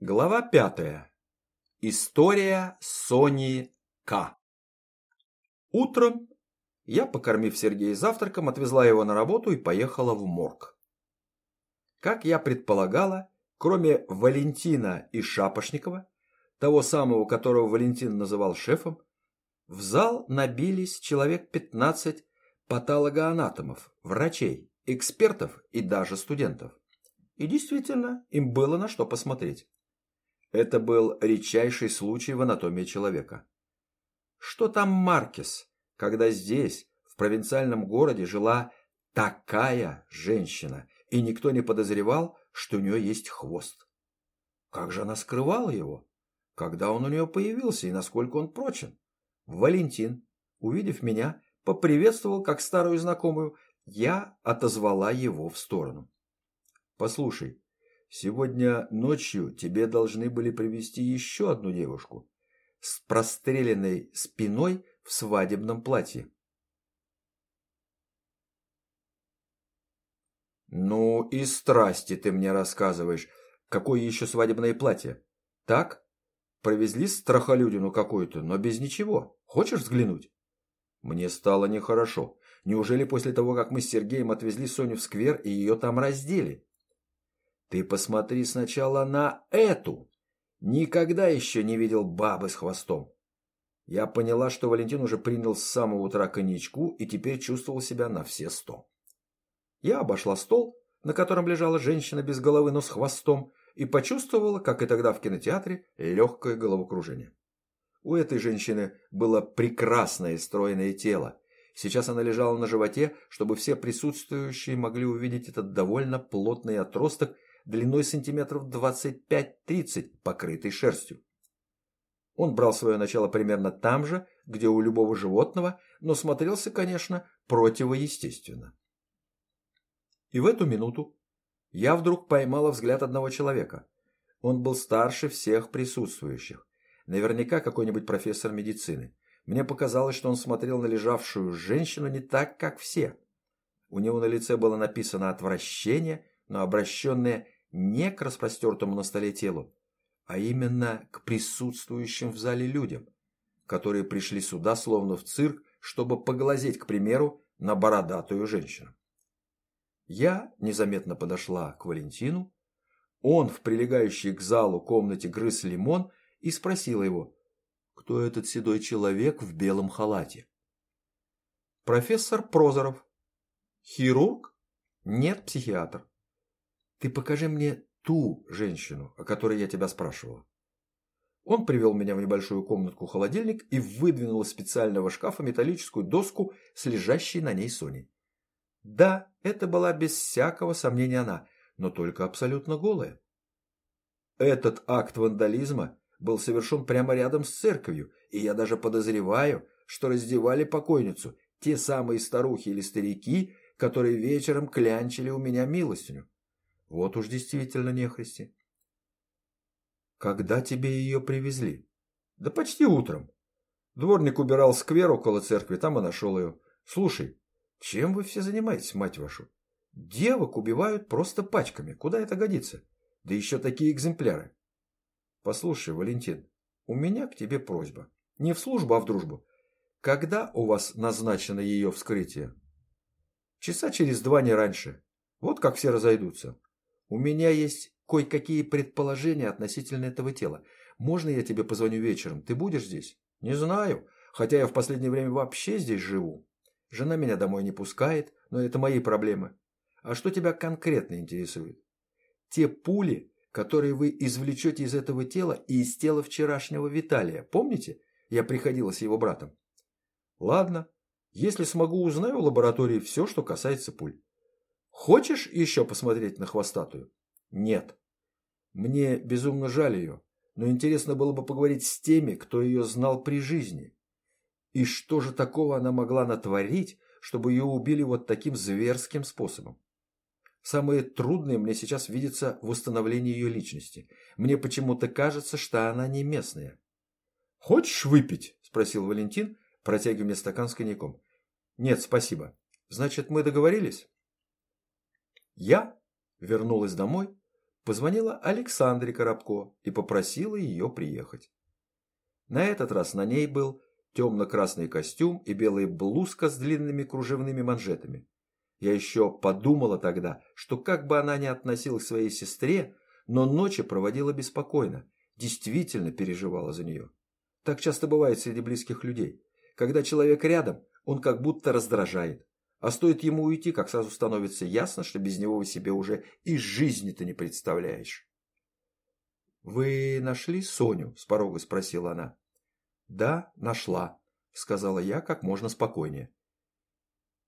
Глава пятая. История Сони К. Утром я, покормив Сергея завтраком, отвезла его на работу и поехала в морг. Как я предполагала, кроме Валентина и Шапошникова, того самого, которого Валентин называл шефом, в зал набились человек 15 патологоанатомов, врачей, экспертов и даже студентов. И действительно, им было на что посмотреть. Это был редчайший случай в анатомии человека. Что там Маркес, когда здесь, в провинциальном городе, жила такая женщина, и никто не подозревал, что у нее есть хвост? Как же она скрывала его? Когда он у нее появился и насколько он прочен? Валентин, увидев меня, поприветствовал как старую знакомую. Я отозвала его в сторону. «Послушай, Сегодня ночью тебе должны были привести еще одну девушку с простреленной спиной в свадебном платье. Ну и страсти ты мне рассказываешь. Какое еще свадебное платье? Так? Провезли страхолюдину какую-то, но без ничего. Хочешь взглянуть? Мне стало нехорошо. Неужели после того, как мы с Сергеем отвезли Соню в сквер и ее там раздели? Ты посмотри сначала на эту. Никогда еще не видел бабы с хвостом. Я поняла, что Валентин уже принял с самого утра коньячку и теперь чувствовал себя на все сто. Я обошла стол, на котором лежала женщина без головы, но с хвостом, и почувствовала, как и тогда в кинотеатре, легкое головокружение. У этой женщины было прекрасное стройное тело. Сейчас она лежала на животе, чтобы все присутствующие могли увидеть этот довольно плотный отросток длиной сантиметров 25-30, покрытый шерстью. Он брал свое начало примерно там же, где у любого животного, но смотрелся, конечно, противоестественно. И в эту минуту я вдруг поймала взгляд одного человека. Он был старше всех присутствующих. Наверняка какой-нибудь профессор медицины. Мне показалось, что он смотрел на лежавшую женщину не так, как все. У него на лице было написано отвращение, но обращенное не к распростертому на столе телу, а именно к присутствующим в зале людям, которые пришли сюда словно в цирк, чтобы поглазеть, к примеру, на бородатую женщину. Я незаметно подошла к Валентину, он в прилегающей к залу комнате грыз лимон и спросила его, кто этот седой человек в белом халате. Профессор Прозоров. Хирург? Нет, психиатр. Ты покажи мне ту женщину, о которой я тебя спрашивала. Он привел меня в небольшую комнатку-холодильник и выдвинул из специального шкафа металлическую доску с лежащей на ней Соней. Да, это была без всякого сомнения она, но только абсолютно голая. Этот акт вандализма был совершен прямо рядом с церковью, и я даже подозреваю, что раздевали покойницу те самые старухи или старики, которые вечером клянчили у меня милостиню. Вот уж действительно нехристи. Когда тебе ее привезли? Да почти утром. Дворник убирал сквер около церкви, там и нашел ее. Слушай, чем вы все занимаетесь, мать вашу? Девок убивают просто пачками. Куда это годится? Да еще такие экземпляры. Послушай, Валентин, у меня к тебе просьба. Не в службу, а в дружбу. Когда у вас назначено ее вскрытие? Часа через два, не раньше. Вот как все разойдутся. У меня есть кое-какие предположения относительно этого тела. Можно я тебе позвоню вечером? Ты будешь здесь? Не знаю, хотя я в последнее время вообще здесь живу. Жена меня домой не пускает, но это мои проблемы. А что тебя конкретно интересует? Те пули, которые вы извлечете из этого тела и из тела вчерашнего Виталия. Помните? Я приходила с его братом. Ладно, если смогу, узнаю в лаборатории все, что касается пуль. Хочешь еще посмотреть на хвостатую? Нет. Мне безумно жаль ее, но интересно было бы поговорить с теми, кто ее знал при жизни. И что же такого она могла натворить, чтобы ее убили вот таким зверским способом? Самое трудное мне сейчас видится в установлении ее личности. Мне почему-то кажется, что она не местная. «Хочешь выпить?» – спросил Валентин, протягивая мне стакан с коньяком. «Нет, спасибо. Значит, мы договорились?» Я вернулась домой, позвонила Александре Коробко и попросила ее приехать. На этот раз на ней был темно-красный костюм и белая блузка с длинными кружевными манжетами. Я еще подумала тогда, что как бы она ни относилась к своей сестре, но ночи проводила беспокойно, действительно переживала за нее. Так часто бывает среди близких людей. Когда человек рядом, он как будто раздражает. А стоит ему уйти, как сразу становится ясно, что без него вы себе уже и жизни-то не представляешь. «Вы нашли Соню?» – с порога спросила она. «Да, нашла», – сказала я как можно спокойнее.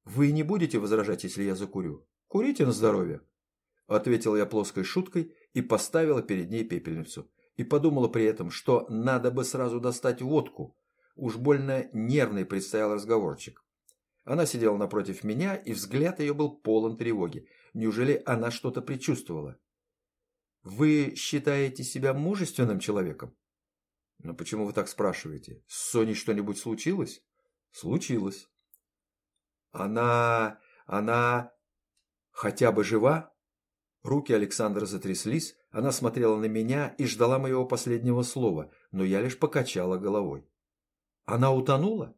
«Вы не будете возражать, если я закурю? Курите на здоровье!» Ответил я плоской шуткой и поставила перед ней пепельницу. И подумала при этом, что надо бы сразу достать водку. Уж больно нервный предстоял разговорчик. Она сидела напротив меня, и взгляд ее был полон тревоги. Неужели она что-то предчувствовала? «Вы считаете себя мужественным человеком?» «Но почему вы так спрашиваете? С Соней что-нибудь случилось?» «Случилось». Она... она... хотя бы жива? Руки Александра затряслись, она смотрела на меня и ждала моего последнего слова, но я лишь покачала головой. Она утонула?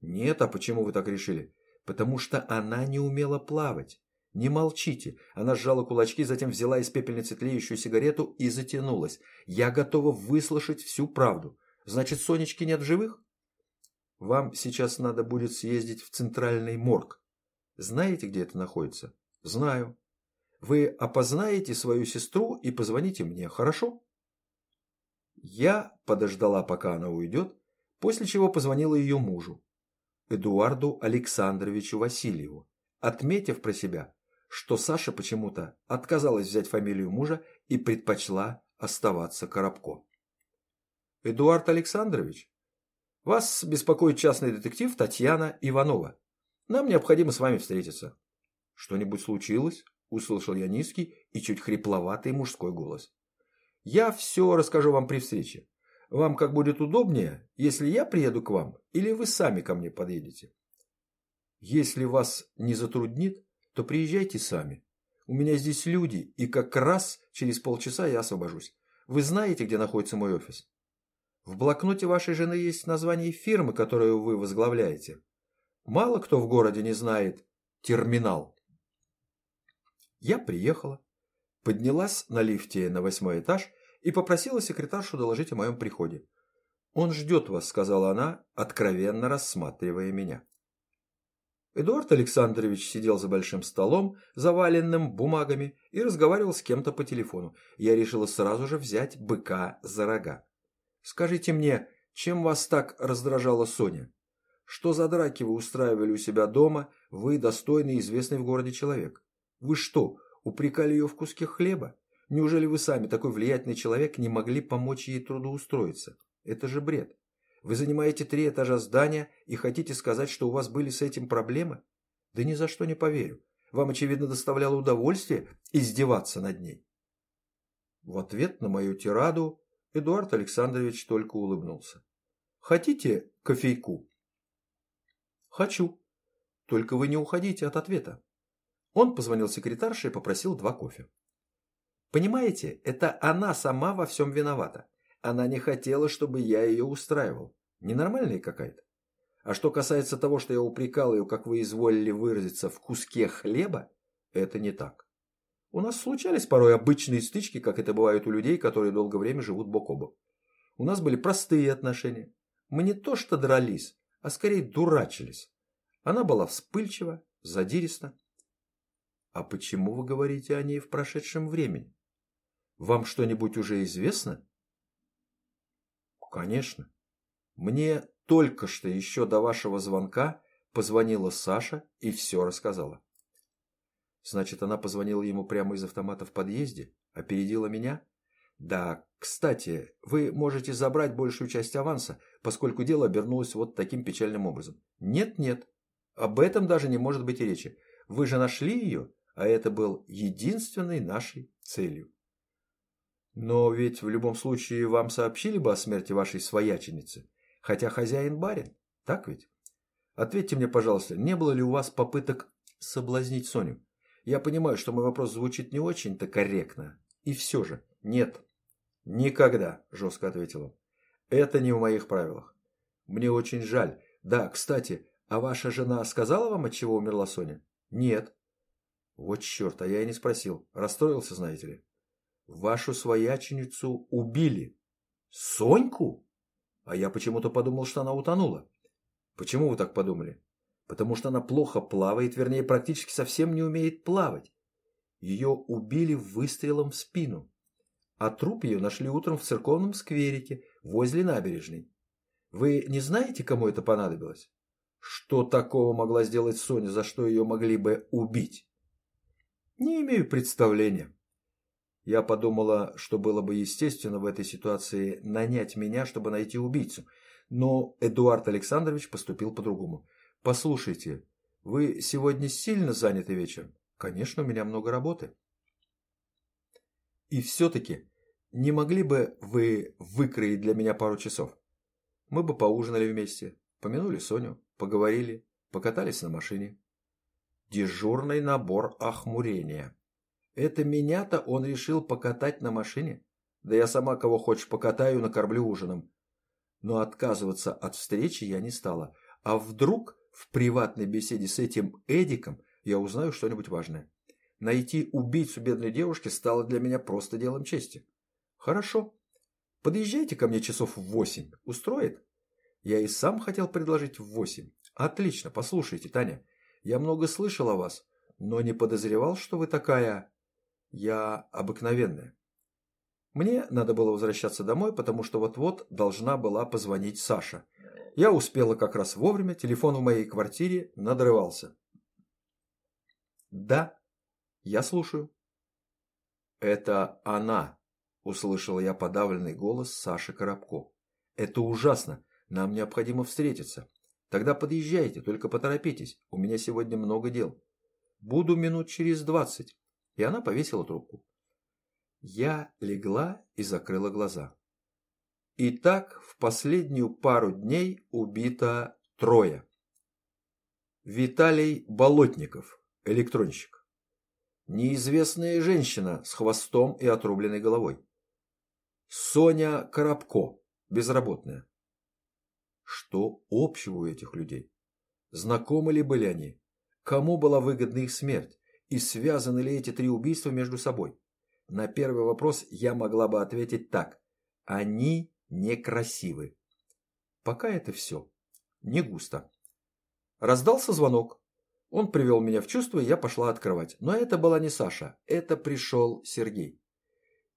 Нет, а почему вы так решили? Потому что она не умела плавать. Не молчите. Она сжала кулачки, затем взяла из пепельницы тлеющую сигарету и затянулась. Я готова выслушать всю правду. Значит, Сонечки нет в живых? Вам сейчас надо будет съездить в центральный морг. Знаете, где это находится? Знаю. Вы опознаете свою сестру и позвоните мне, хорошо? Я подождала, пока она уйдет, после чего позвонила ее мужу, Эдуарду Александровичу Васильеву, отметив про себя, что Саша почему-то отказалась взять фамилию мужа и предпочла оставаться Коробко. «Эдуард Александрович, вас беспокоит частный детектив Татьяна Иванова. Нам необходимо с вами встретиться. Что-нибудь случилось? Услышал я низкий и чуть хрипловатый мужской голос. Я все расскажу вам при встрече. Вам как будет удобнее, если я приеду к вам, или вы сами ко мне подъедете? Если вас не затруднит, то приезжайте сами. У меня здесь люди, и как раз через полчаса я освобожусь. Вы знаете, где находится мой офис? В блокноте вашей жены есть название фирмы, которую вы возглавляете. Мало кто в городе не знает терминал. Я приехала, поднялась на лифте на восьмой этаж и попросила секретаршу доложить о моем приходе. «Он ждет вас», — сказала она, откровенно рассматривая меня. Эдуард Александрович сидел за большим столом, заваленным бумагами, и разговаривал с кем-то по телефону. Я решила сразу же взять быка за рога. Скажите мне, чем вас так раздражала Соня? Что за драки вы устраивали у себя дома, вы достойный и известный в городе человек? Вы что, упрекали ее в куске хлеба? Неужели вы сами, такой влиятельный человек, не могли помочь ей трудоустроиться? Это же бред. Вы занимаете три этажа здания и хотите сказать, что у вас были с этим проблемы? Да ни за что не поверю. Вам, очевидно, доставляло удовольствие издеваться над ней. В ответ на мою тираду Эдуард Александрович только улыбнулся. «Хотите кофейку?» «Хочу. Только вы не уходите от ответа». Он позвонил секретарше и попросил два кофе. «Понимаете, это она сама во всем виновата. Она не хотела, чтобы я ее устраивал. Ненормальная какая-то. А что касается того, что я упрекал ее, как вы изволили выразиться, в куске хлеба, это не так. У нас случались порой обычные стычки, как это бывает у людей, которые долгое время живут бок о бок. У нас были простые отношения. Мы не то что дрались, а скорее дурачились. Она была вспыльчива, задириста. А почему вы говорите о ней в прошедшем времени? Вам что-нибудь уже известно? Конечно. Мне только что еще до вашего звонка позвонила Саша и все рассказала. Значит, она позвонила ему прямо из автомата в подъезде? Опередила меня? Да, кстати, вы можете забрать большую часть аванса, поскольку дело обернулось вот таким печальным образом. Нет-нет, об этом даже не может быть и речи. Вы же нашли ее, а это был единственной нашей целью. Но ведь в любом случае вам сообщили бы о смерти вашей свояченицы, хотя хозяин барин, так ведь? Ответьте мне, пожалуйста, не было ли у вас попыток соблазнить Соню? Я понимаю, что мой вопрос звучит не очень-то корректно, И все же, нет. Никогда, жестко ответил он. Это не в моих правилах. Мне очень жаль. Да, кстати, а ваша жена сказала вам, от чего умерла Соня? Нет. Вот черт, а я и не спросил. Расстроился, знаете ли. Вашу свояченицу убили. Соньку? А я почему-то подумал, что она утонула. Почему вы так подумали? Потому что она плохо плавает, вернее, практически совсем не умеет плавать. Ее убили выстрелом в спину. А труп ее нашли утром в церковном скверике возле набережной. Вы не знаете, кому это понадобилось? Что такого могла сделать Соня, за что ее могли бы убить? Не имею представления. Я подумала, что было бы естественно в этой ситуации нанять меня, чтобы найти убийцу. Но Эдуард Александрович поступил по-другому. «Послушайте, вы сегодня сильно заняты вечером?» «Конечно, у меня много работы». «И все-таки не могли бы вы выкроить для меня пару часов? Мы бы поужинали вместе, помянули Соню, поговорили, покатались на машине». Дежурный набор охмурения. Это меня-то он решил покатать на машине? Да я сама кого хочешь покатаю, накормлю ужином. Но отказываться от встречи я не стала. А вдруг в приватной беседе с этим Эдиком я узнаю что-нибудь важное? Найти убийцу бедной девушки стало для меня просто делом чести. Хорошо. Подъезжайте ко мне часов в восемь. Устроит? Я и сам хотел предложить в восемь. Отлично. Послушайте, Таня, я много слышал о вас, но не подозревал, что вы такая... Я обыкновенная. Мне надо было возвращаться домой, потому что вот-вот должна была позвонить Саша. Я успела как раз вовремя, телефон в моей квартире надрывался. «Да, я слушаю». «Это она», – услышал я подавленный голос Саши Коробко. «Это ужасно. Нам необходимо встретиться. Тогда подъезжайте, только поторопитесь. У меня сегодня много дел. Буду минут через двадцать». И она повесила трубку. Я легла и закрыла глаза. И так в последнюю пару дней убито трое. Виталий Болотников, электронщик. Неизвестная женщина с хвостом и отрубленной головой. Соня Коробко, безработная. Что общего у этих людей? Знакомы ли были они? Кому была выгодна их смерть? И связаны ли эти три убийства между собой? На первый вопрос я могла бы ответить так. Они некрасивы. Пока это все. Не густо. Раздался звонок. Он привел меня в чувство, и я пошла открывать. Но это была не Саша. Это пришел Сергей.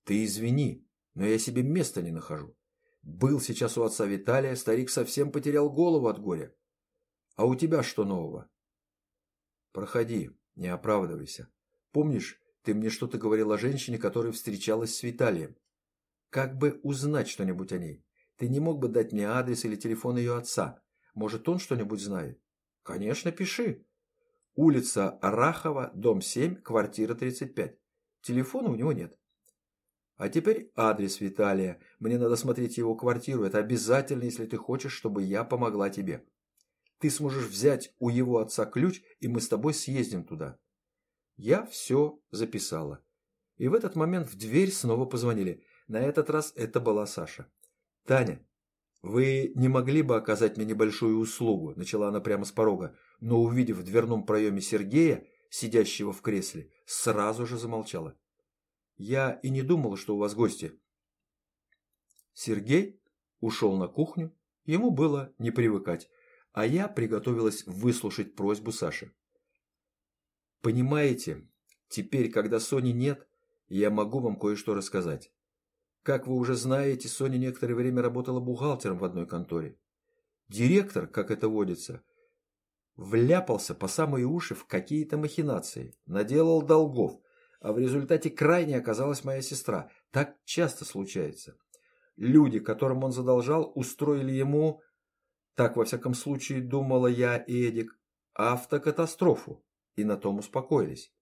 Ты извини, но я себе места не нахожу. Был сейчас у отца Виталия, старик совсем потерял голову от горя. А у тебя что нового? Проходи, не оправдывайся. Помнишь, ты мне что-то говорил о женщине, которая встречалась с Виталием. Как бы узнать что-нибудь о ней? Ты не мог бы дать мне адрес или телефон ее отца? Может, он что-нибудь знает? Конечно, пиши. Улица Рахова, дом 7, квартира 35. Телефона у него нет. А теперь адрес Виталия. Мне надо смотреть его квартиру. Это обязательно, если ты хочешь, чтобы я помогла тебе. Ты сможешь взять у его отца ключ, и мы с тобой съездим туда. Я все записала. И в этот момент в дверь снова позвонили. На этот раз это была Саша. «Таня, вы не могли бы оказать мне небольшую услугу?» Начала она прямо с порога, но увидев в дверном проеме Сергея, сидящего в кресле, сразу же замолчала. «Я и не думала, что у вас гости». Сергей ушел на кухню, ему было не привыкать, а я приготовилась выслушать просьбу Саши. Понимаете, теперь, когда Сони нет, я могу вам кое-что рассказать. Как вы уже знаете, Соня некоторое время работала бухгалтером в одной конторе. Директор, как это водится, вляпался по самые уши в какие-то махинации, наделал долгов, а в результате крайне оказалась моя сестра. Так часто случается. Люди, которым он задолжал, устроили ему, так во всяком случае думала я и Эдик, автокатастрофу и на том успокоились.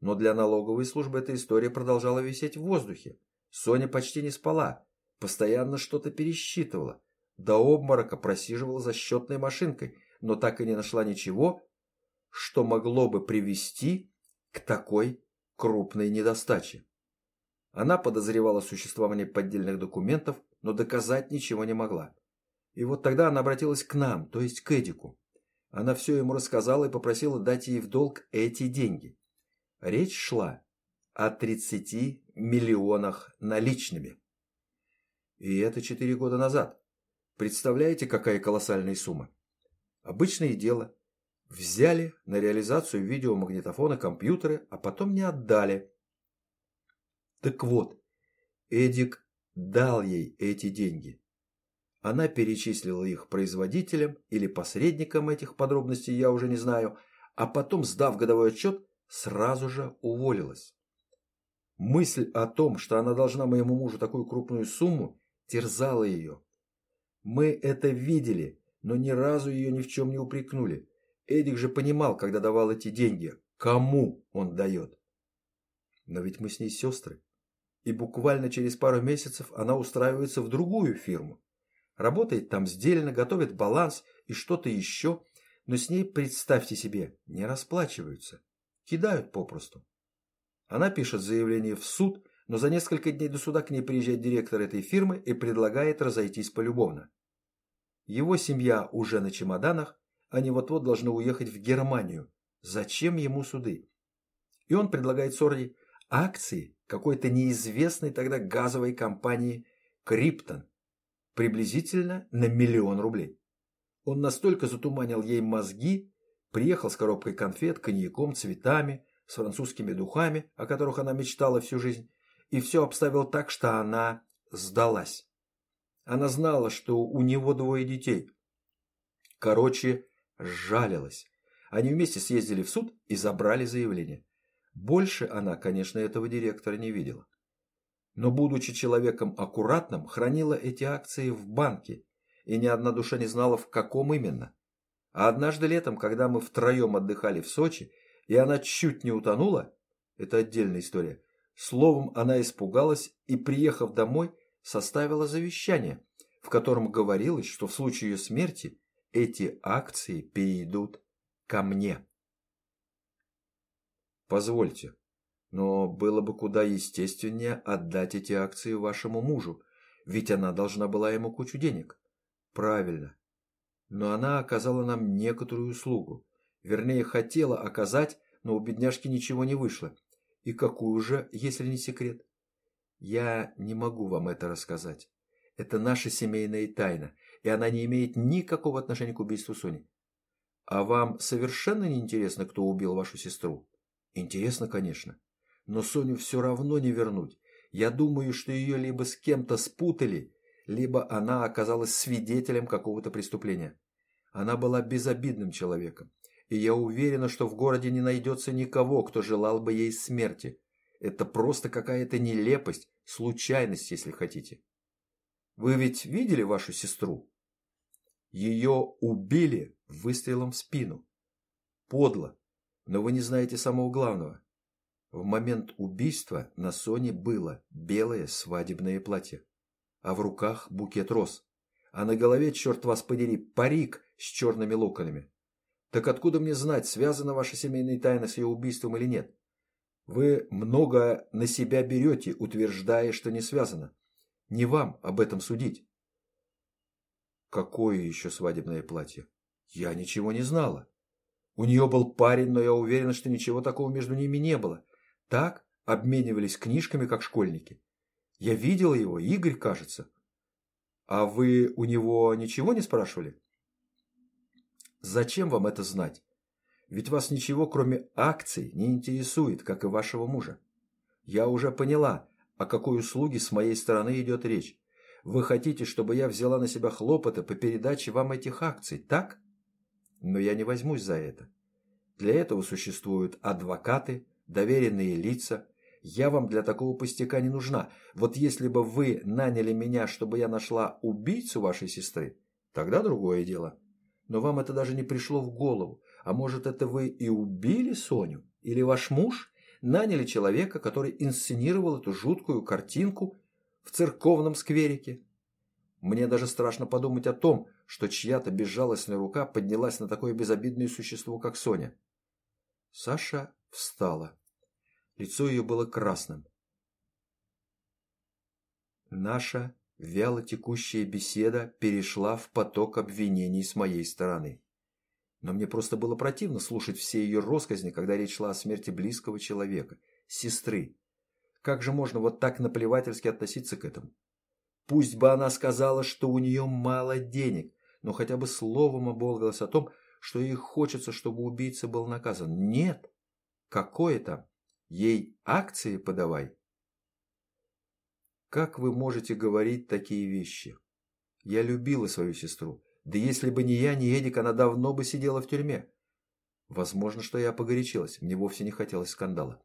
Но для налоговой службы эта история продолжала висеть в воздухе. Соня почти не спала, постоянно что-то пересчитывала, до обморока просиживала за счетной машинкой, но так и не нашла ничего, что могло бы привести к такой крупной недостаче. Она подозревала существование поддельных документов, но доказать ничего не могла. И вот тогда она обратилась к нам, то есть к Эдику. Она все ему рассказала и попросила дать ей в долг эти деньги. Речь шла о 30 миллионах наличными. И это четыре года назад. Представляете, какая колоссальная сумма? Обычное дело. Взяли на реализацию видеомагнитофона компьютеры, а потом не отдали. Так вот, Эдик дал ей эти деньги. Она перечислила их производителям или посредникам этих подробностей, я уже не знаю, а потом, сдав годовой отчет, сразу же уволилась. Мысль о том, что она должна моему мужу такую крупную сумму, терзала ее. Мы это видели, но ни разу ее ни в чем не упрекнули. Эдик же понимал, когда давал эти деньги, кому он дает. Но ведь мы с ней сестры и буквально через пару месяцев она устраивается в другую фирму. Работает там сдельно, готовит баланс и что-то еще, но с ней, представьте себе, не расплачиваются. Кидают попросту. Она пишет заявление в суд, но за несколько дней до суда к ней приезжает директор этой фирмы и предлагает разойтись полюбовно. Его семья уже на чемоданах, они вот-вот должны уехать в Германию. Зачем ему суды? И он предлагает Сорди акции какой-то неизвестной тогда газовой компании «Криптон» приблизительно на миллион рублей. Он настолько затуманил ей мозги, приехал с коробкой конфет, коньяком, цветами, с французскими духами, о которых она мечтала всю жизнь, и все обставил так, что она сдалась. Она знала, что у него двое детей. Короче, жалилась. Они вместе съездили в суд и забрали заявление. Больше она, конечно, этого директора не видела. Но, будучи человеком аккуратным, хранила эти акции в банке, и ни одна душа не знала, в каком именно. А однажды летом, когда мы втроем отдыхали в Сочи, и она чуть не утонула, это отдельная история, словом, она испугалась и, приехав домой, составила завещание, в котором говорилось, что в случае ее смерти эти акции перейдут ко мне. Позвольте, но было бы куда естественнее отдать эти акции вашему мужу, ведь она должна была ему кучу денег. Правильно. Но она оказала нам некоторую услугу. Вернее, хотела оказать, но у бедняжки ничего не вышло. И какую же, если не секрет? Я не могу вам это рассказать. Это наша семейная тайна, и она не имеет никакого отношения к убийству Сони. А вам совершенно не интересно, кто убил вашу сестру? Интересно, конечно. Но Соню все равно не вернуть. Я думаю, что ее либо с кем-то спутали, либо она оказалась свидетелем какого-то преступления. Она была безобидным человеком, и я уверена, что в городе не найдется никого, кто желал бы ей смерти. Это просто какая-то нелепость, случайность, если хотите. Вы ведь видели вашу сестру? Ее убили выстрелом в спину. Подло, но вы не знаете самого главного. В момент убийства на Соне было белое свадебное платье, а в руках букет роз, а на голове, черт вас подери, парик с черными локонами. Так откуда мне знать, связана ваша семейная тайна с ее убийством или нет? Вы много на себя берете, утверждая, что не связано. Не вам об этом судить. Какое еще свадебное платье? Я ничего не знала. У нее был парень, но я уверена, что ничего такого между ними не было. Так обменивались книжками, как школьники. Я видела его, Игорь, кажется. А вы у него ничего не спрашивали? Зачем вам это знать? Ведь вас ничего, кроме акций, не интересует, как и вашего мужа. Я уже поняла, о какой услуге с моей стороны идет речь. Вы хотите, чтобы я взяла на себя хлопоты по передаче вам этих акций, так? но я не возьмусь за это. Для этого существуют адвокаты, доверенные лица. Я вам для такого пустяка не нужна. Вот если бы вы наняли меня, чтобы я нашла убийцу вашей сестры, тогда другое дело. Но вам это даже не пришло в голову. А может, это вы и убили Соню? Или ваш муж наняли человека, который инсценировал эту жуткую картинку в церковном скверике? Мне даже страшно подумать о том, что чья-то безжалостная рука поднялась на такое безобидное существо, как Соня. Саша встала. Лицо ее было красным. Наша вяло текущая беседа перешла в поток обвинений с моей стороны. Но мне просто было противно слушать все ее росказни, когда речь шла о смерти близкого человека, сестры. Как же можно вот так наплевательски относиться к этому? Пусть бы она сказала, что у нее мало денег, но хотя бы словом оболгалась о том, что ей хочется, чтобы убийца был наказан. Нет. Какое там? Ей акции подавай. Как вы можете говорить такие вещи? Я любила свою сестру. Да если бы не я, не Эдик, она давно бы сидела в тюрьме. Возможно, что я погорячилась. Мне вовсе не хотелось скандала.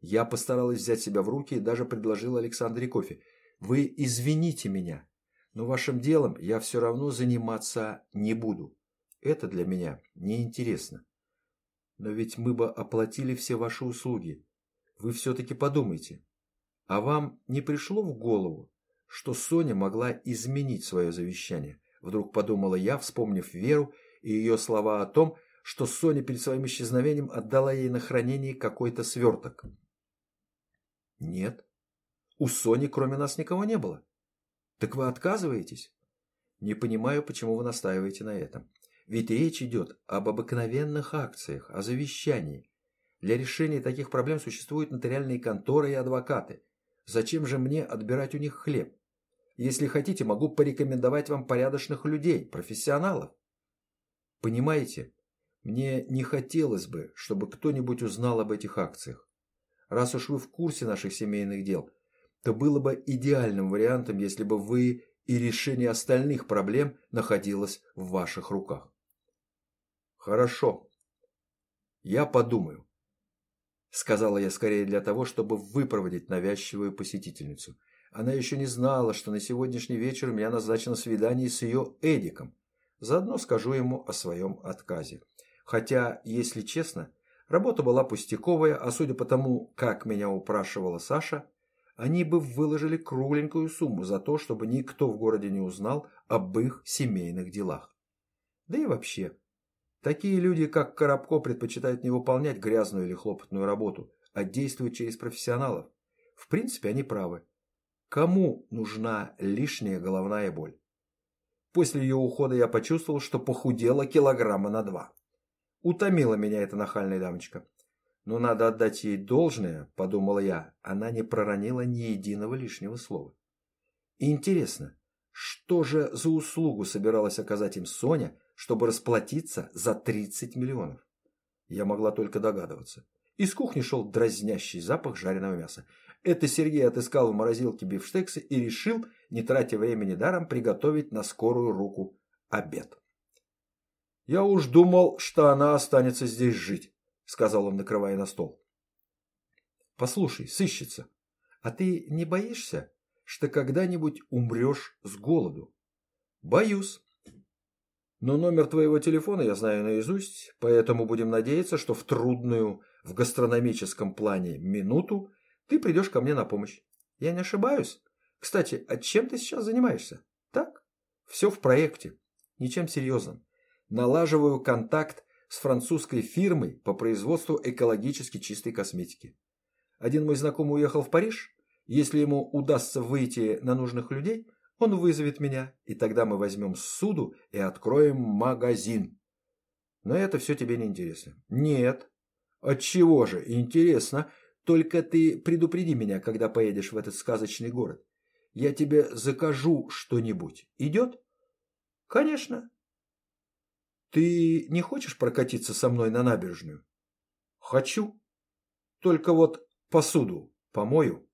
Я постаралась взять себя в руки и даже предложила Александре кофе. Вы извините меня, но вашим делом я все равно заниматься не буду. Это для меня неинтересно. Но ведь мы бы оплатили все ваши услуги. Вы все-таки подумайте. А вам не пришло в голову, что Соня могла изменить свое завещание? Вдруг подумала я, вспомнив Веру и ее слова о том, что Соня перед своим исчезновением отдала ей на хранение какой-то сверток. Нет. У Сони кроме нас никого не было. Так вы отказываетесь? Не понимаю, почему вы настаиваете на этом. Ведь речь идет об обыкновенных акциях, о завещании. Для решения таких проблем существуют нотариальные конторы и адвокаты. Зачем же мне отбирать у них хлеб? Если хотите, могу порекомендовать вам порядочных людей, профессионалов. Понимаете, мне не хотелось бы, чтобы кто-нибудь узнал об этих акциях. Раз уж вы в курсе наших семейных дел, то было бы идеальным вариантом, если бы вы и решение остальных проблем находилось в ваших руках. Хорошо. Я подумаю. Сказала я скорее для того, чтобы выпроводить навязчивую посетительницу. Она еще не знала, что на сегодняшний вечер у меня назначено свидание с ее Эдиком. Заодно скажу ему о своем отказе. Хотя, если честно, работа была пустяковая, а судя по тому, как меня упрашивала Саша, они бы выложили кругленькую сумму за то, чтобы никто в городе не узнал об их семейных делах. Да и вообще, Такие люди, как Коробко, предпочитают не выполнять грязную или хлопотную работу, а действуют через профессионалов. В принципе, они правы. Кому нужна лишняя головная боль? После ее ухода я почувствовал, что похудела килограмма на два. Утомила меня эта нахальная дамочка. Но надо отдать ей должное, подумала я, она не проронила ни единого лишнего слова. И интересно, что же за услугу собиралась оказать им Соня, чтобы расплатиться за 30 миллионов. Я могла только догадываться. Из кухни шел дразнящий запах жареного мяса. Это Сергей отыскал в морозилке бифштексы и решил, не тратя времени даром, приготовить на скорую руку обед. «Я уж думал, что она останется здесь жить», — сказал он, накрывая на стол. «Послушай, сыщица, а ты не боишься, что когда-нибудь умрешь с голоду?» «Боюсь», но номер твоего телефона я знаю наизусть, поэтому будем надеяться, что в трудную, в гастрономическом плане минуту ты придешь ко мне на помощь. Я не ошибаюсь? Кстати, а чем ты сейчас занимаешься? Так? Все в проекте. Ничем серьезным. Налаживаю контакт с французской фирмой по производству экологически чистой косметики. Один мой знакомый уехал в Париж. Если ему удастся выйти на нужных людей, он вызовет меня, и тогда мы возьмем суду и откроем магазин. Но это все тебе не интересно. Нет. Отчего же? Интересно. Только ты предупреди меня, когда поедешь в этот сказочный город. Я тебе закажу что-нибудь. Идет? Конечно. Ты не хочешь прокатиться со мной на набережную? Хочу. Только вот посуду помою.